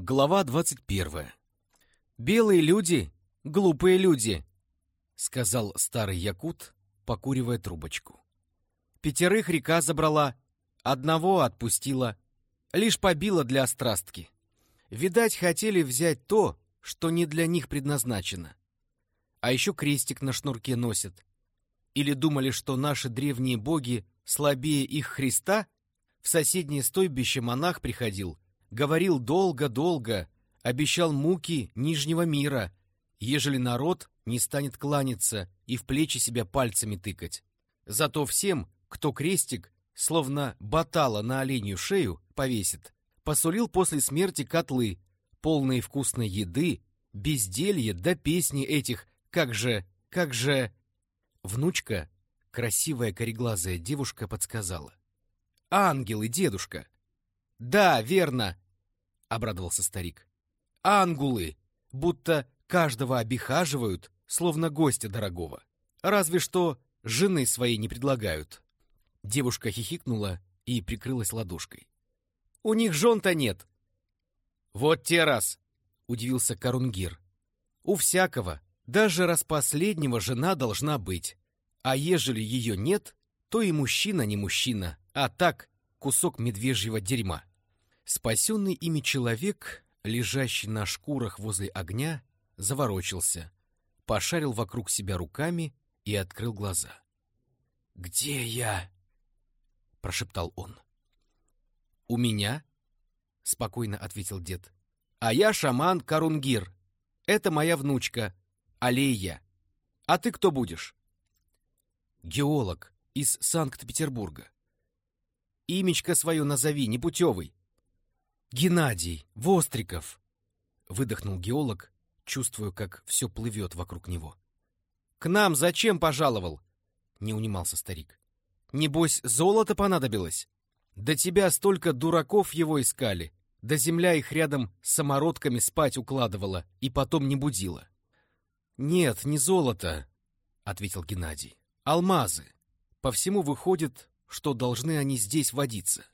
Глава 21. «Белые люди — глупые люди», — сказал старый якут, покуривая трубочку. «Пятерых река забрала, одного отпустила, лишь побила для острастки. Видать, хотели взять то, что не для них предназначено. А еще крестик на шнурке носят. Или думали, что наши древние боги слабее их Христа? В соседнее стойбище монах приходил — говорил долго-долго, обещал муки Нижнего мира, ежели народ не станет кланяться и в плечи себя пальцами тыкать. Зато всем, кто крестик, словно батала на оленью шею, повесит, посулил после смерти котлы, полные вкусной еды, безделье да песни этих, как же, как же... Внучка, красивая кореглазая девушка, подсказала. «Ангелы, дедушка!» «Да, верно!» — обрадовался старик. «Ангулы! Будто каждого обихаживают, словно гостя дорогого. Разве что жены своей не предлагают». Девушка хихикнула и прикрылась ладошкой. «У них жен-то нет!» «Вот те раз!» — удивился Карунгир. «У всякого, даже раз последнего жена должна быть. А ежели ее нет, то и мужчина не мужчина, а так кусок медвежьего дерьма». Спасенный ими человек, лежащий на шкурах возле огня, заворочился, пошарил вокруг себя руками и открыл глаза. «Где я?» — прошептал он. «У меня?» — спокойно ответил дед. «А я шаман Карунгир. Это моя внучка, Алея. А ты кто будешь?» «Геолог из Санкт-Петербурга. Имечко свое назови, непутевый. «Геннадий! Востриков!» — выдохнул геолог, чувствуя, как все плывет вокруг него. «К нам зачем пожаловал?» — не унимался старик. «Небось, золото понадобилось? До тебя столько дураков его искали, да земля их рядом самородками спать укладывала и потом не будила». «Нет, не золото», — ответил Геннадий. «Алмазы. По всему выходит, что должны они здесь водиться».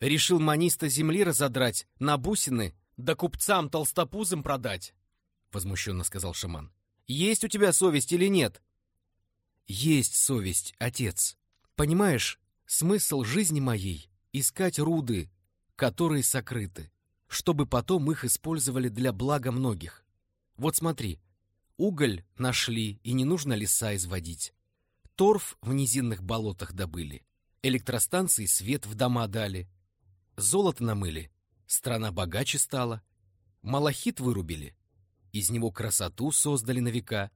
Решил маниста земли разодрать, на бусины, да купцам толстопузам продать, — возмущенно сказал шаман. Есть у тебя совесть или нет? Есть совесть, отец. Понимаешь, смысл жизни моей — искать руды, которые сокрыты, чтобы потом их использовали для блага многих. Вот смотри, уголь нашли, и не нужно леса изводить. Торф в низинных болотах добыли, электростанции свет в дома дали — Золото намыли, страна богаче стала. Малахит вырубили, из него красоту создали на века.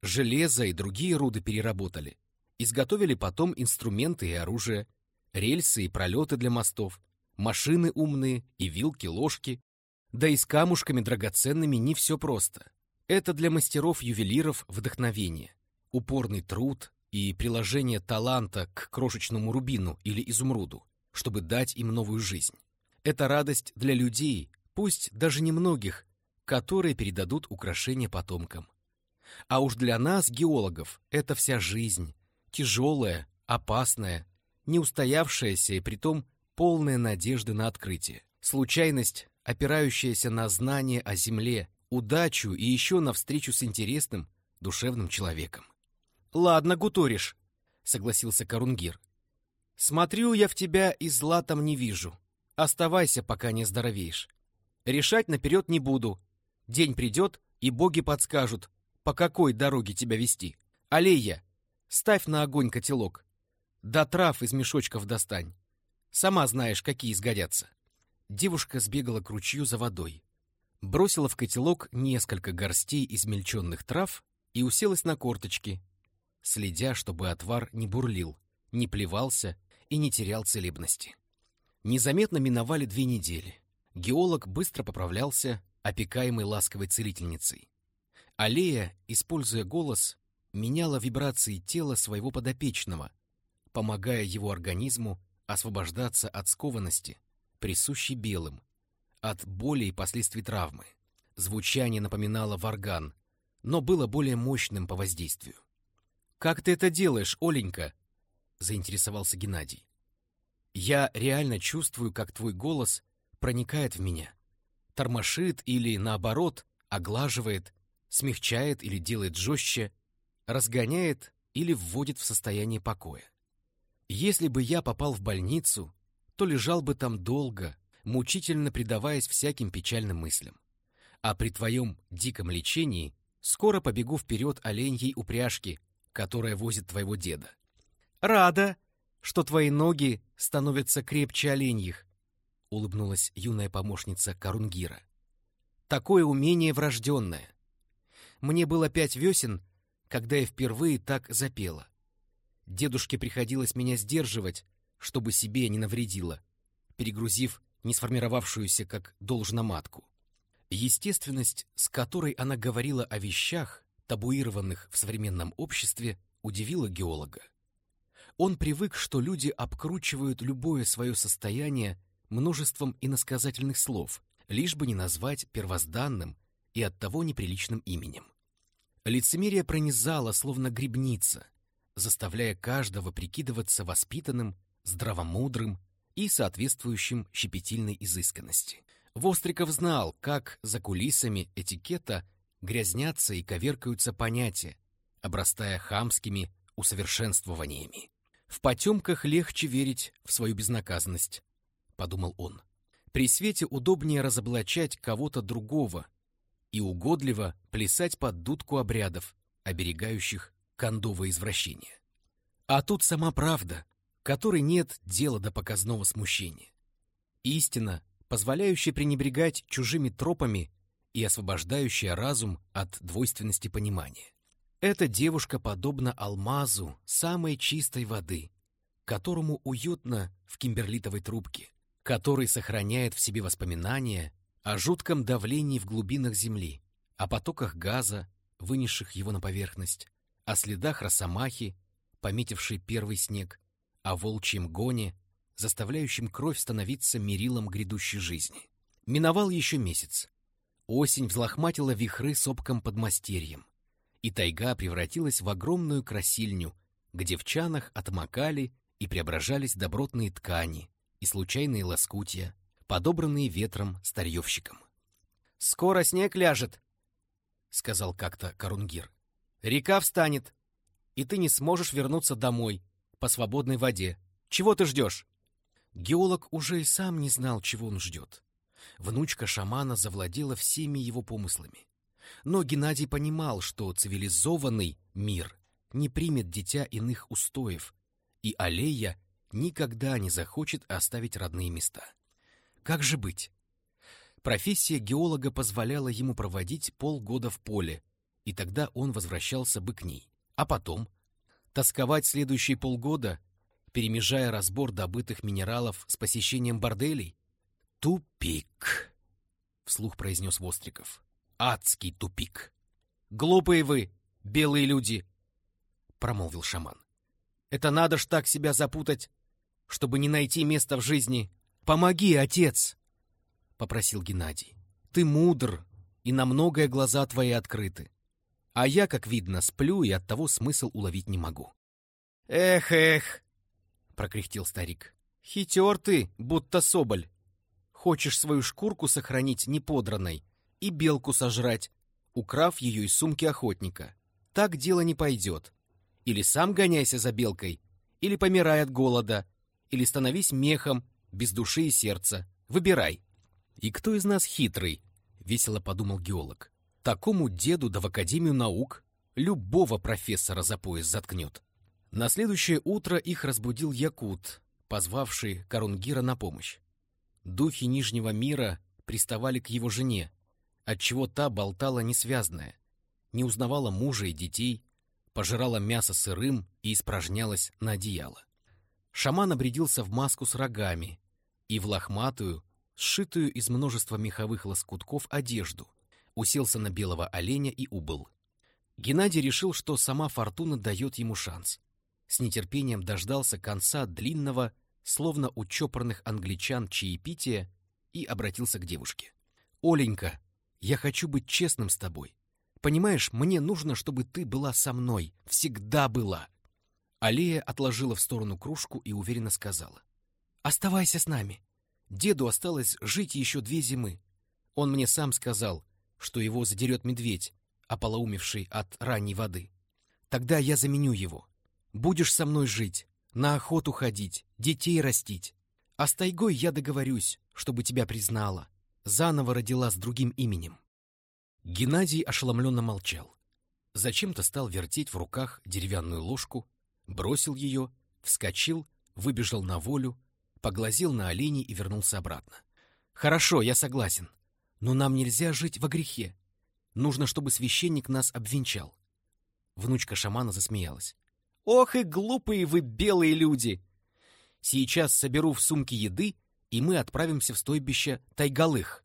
Железо и другие руды переработали. Изготовили потом инструменты и оружие, рельсы и пролеты для мостов, машины умные и вилки, ложки. Да и с камушками драгоценными не все просто. Это для мастеров-ювелиров вдохновение, упорный труд и приложение таланта к крошечному рубину или изумруду чтобы дать им новую жизнь. Это радость для людей, пусть даже немногих, которые передадут украшения потомкам. А уж для нас, геологов, это вся жизнь, тяжелая, опасная, неустоявшаяся и притом полная надежды на открытие. Случайность, опирающаяся на знание о Земле, удачу и еще на встречу с интересным, душевным человеком. «Ладно, гуторишь», — согласился Карунгир. Смотрю я в тебя и зла там не вижу. Оставайся, пока не здоровеешь. Решать наперед не буду. День придет, и боги подскажут, по какой дороге тебя вести. Аллея, ставь на огонь котелок. Да трав из мешочков достань. Сама знаешь, какие сгодятся. Девушка сбегала к ручью за водой. Бросила в котелок несколько горстей измельченных трав и уселась на корточки, следя, чтобы отвар не бурлил, не плевался и не терял целебности. Незаметно миновали две недели. Геолог быстро поправлялся, опекаемый ласковой целительницей. Аллея, используя голос, меняла вибрации тела своего подопечного, помогая его организму освобождаться от скованности, присущей белым, от боли и последствий травмы. Звучание напоминало варган, но было более мощным по воздействию. «Как ты это делаешь, Оленька?» — заинтересовался Геннадий. «Я реально чувствую, как твой голос проникает в меня. тормошит или, наоборот, оглаживает, смягчает или делает жестче, разгоняет или вводит в состояние покоя. Если бы я попал в больницу, то лежал бы там долго, мучительно предаваясь всяким печальным мыслям. А при твоем диком лечении скоро побегу вперед оленьей упряжки, которая возит твоего деда. Рада, что твои ноги становятся крепче оленьих, улыбнулась юная помощница Карунгира. Такое умение врожденное. Мне было пять весен, когда я впервые так запела. Дедушке приходилось меня сдерживать, чтобы себе не навредило, перегрузив не сформировавшуюся как должно матку. Естественность, с которой она говорила о вещах, табуированных в современном обществе, удивила геолога. Он привык, что люди обкручивают любое свое состояние множеством иносказательных слов, лишь бы не назвать первозданным и оттого неприличным именем. Лицемерие пронизало, словно грибница, заставляя каждого прикидываться воспитанным, здравомудрым и соответствующим щепетильной изысканности. Востриков знал, как за кулисами этикета грязнятся и коверкаются понятия, обрастая хамскими усовершенствованиями. В потемках легче верить в свою безнаказанность, подумал он. При свете удобнее разоблачать кого-то другого и угодливо плясать под дудку обрядов, оберегающих кондовое извращение. А тут сама правда, которой нет дела до показного смущения. Истина, позволяющая пренебрегать чужими тропами и освобождающая разум от двойственности понимания. Эта девушка подобна алмазу самой чистой воды, которому уютно в кимберлитовой трубке, который сохраняет в себе воспоминания о жутком давлении в глубинах земли, о потоках газа, вынесших его на поверхность, о следах росомахи, пометившей первый снег, о волчьем гоне, заставляющем кровь становиться мерилом грядущей жизни. Миновал еще месяц. Осень взлохматила вихры сопком под мастерьем, и тайга превратилась в огромную красильню, где в чанах отмокали и преображались добротные ткани и случайные лоскутья, подобранные ветром старьевщиком. «Скоро снег ляжет», — сказал как-то Карунгир. «Река встанет, и ты не сможешь вернуться домой, по свободной воде. Чего ты ждешь?» Геолог уже и сам не знал, чего он ждет. Внучка шамана завладела всеми его помыслами. Но Геннадий понимал, что цивилизованный мир не примет дитя иных устоев, и Аллея никогда не захочет оставить родные места. Как же быть? Профессия геолога позволяла ему проводить полгода в поле, и тогда он возвращался бы к ней. А потом Тосковать следующие полгода, перемежая разбор добытых минералов с посещением борделей? Тупик, вслух произнес Востриков. Адский тупик. Глупые вы, белые люди, промолвил шаман. Это надо ж так себя запутать, чтобы не найти места в жизни. Помоги, отец, попросил Геннадий. Ты мудр, и на многое глаза твои открыты. А я, как видно, сплю и оттого смысл уловить не могу. «Эх, эх!» — прокряхтел старик. «Хитер ты, будто соболь. Хочешь свою шкурку сохранить неподранной и белку сожрать, украв ее из сумки охотника. Так дело не пойдет. Или сам гоняйся за белкой, или помирай от голода, или становись мехом, без души и сердца. Выбирай. И кто из нас хитрый? Весело подумал геолог. Такому деду да в Академию наук любого профессора за пояс заткнет. На следующее утро их разбудил Якут, позвавший Карунгира на помощь. Духи Нижнего мира приставали к его жене, отчего та болтала несвязная, не узнавала мужа и детей, пожирала мясо сырым и испражнялась на одеяло. Шаман обрядился в маску с рогами и в лохматую, сшитую из множества меховых лоскутков одежду, уселся на белого оленя и убыл. Геннадий решил, что сама фортуна дает ему шанс. С нетерпением дождался конца длинного, словно у чопорных англичан чаепития, и обратился к девушке. «Оленька, я хочу быть честным с тобой. Понимаешь, мне нужно, чтобы ты была со мной, всегда была». Алия отложила в сторону кружку и уверенно сказала. «Оставайся с нами. Деду осталось жить еще две зимы. Он мне сам сказал, что его задерет медведь, ополоумевший от ранней воды. Тогда я заменю его. Будешь со мной жить, на охоту ходить, детей растить. А с тайгой я договорюсь, чтобы тебя признала. Заново родила с другим именем. Геннадий ошеломленно молчал. Зачем-то стал вертеть в руках деревянную ложку, бросил ее, вскочил, выбежал на волю, поглазел на оленей и вернулся обратно. «Хорошо, я согласен. Но нам нельзя жить во грехе. Нужно, чтобы священник нас обвенчал». Внучка шамана засмеялась. «Ох и глупые вы белые люди! Сейчас соберу в сумке еды, и мы отправимся в стойбище Тайгалых.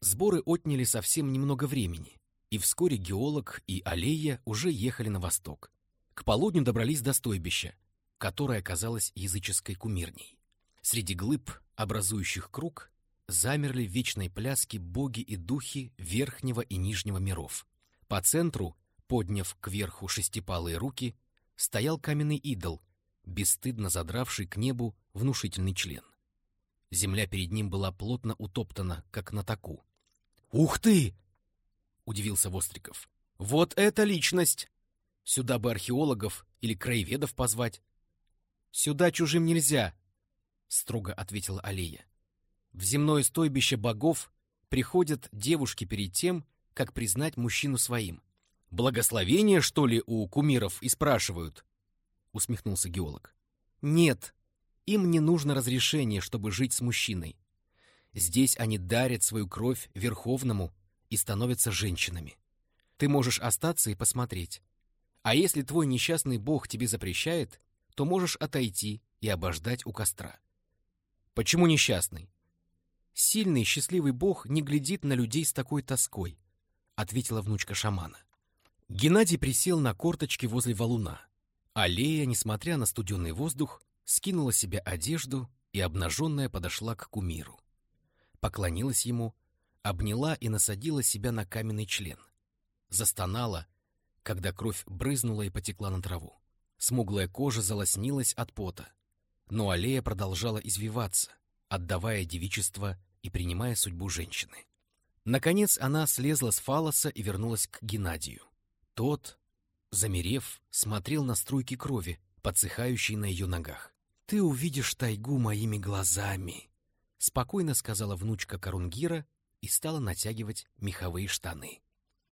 Сборы отняли совсем немного времени, и вскоре геолог и Аллея уже ехали на восток. К полудню добрались до стойбища, которое оказалось языческой кумирней. Среди глыб, образующих круг, замерли в вечной пляске боги и духи верхнего и нижнего миров. По центру, подняв кверху шестипалые руки, стоял каменный идол, бесстыдно задравший к небу внушительный член. Земля перед ним была плотно утоптана, как на таку. «Ух ты!» — удивился Востриков. «Вот это личность! Сюда бы археологов или краеведов позвать». «Сюда чужим нельзя», — строго ответила Алия. «В земное стойбище богов приходят девушки перед тем, как признать мужчину своим. Благословение, что ли, у кумиров и спрашивают?» — усмехнулся геолог. «Нет, им не нужно разрешение, чтобы жить с мужчиной. Здесь они дарят свою кровь Верховному и становятся женщинами. Ты можешь остаться и посмотреть. А если твой несчастный бог тебе запрещает, то можешь отойти и обождать у костра. Почему несчастный? Сильный счастливый бог не глядит на людей с такой тоской, ответила внучка шамана. Геннадий присел на корточки возле валуна. Аллея, несмотря на студеный воздух, скинула себе одежду и обнаженная подошла к кумиру. Поклонилась ему, обняла и насадила себя на каменный член. Застонала, когда кровь брызнула и потекла на траву. Смуглая кожа залоснилась от пота, но аллея продолжала извиваться, отдавая девичество и принимая судьбу женщины. Наконец она слезла с фалоса и вернулась к Геннадию. Тот, замерев, смотрел на струйки крови, подсыхающие на ее ногах. «Ты увидишь тайгу моими глазами», — спокойно сказала внучка Корунгира и стала натягивать меховые штаны.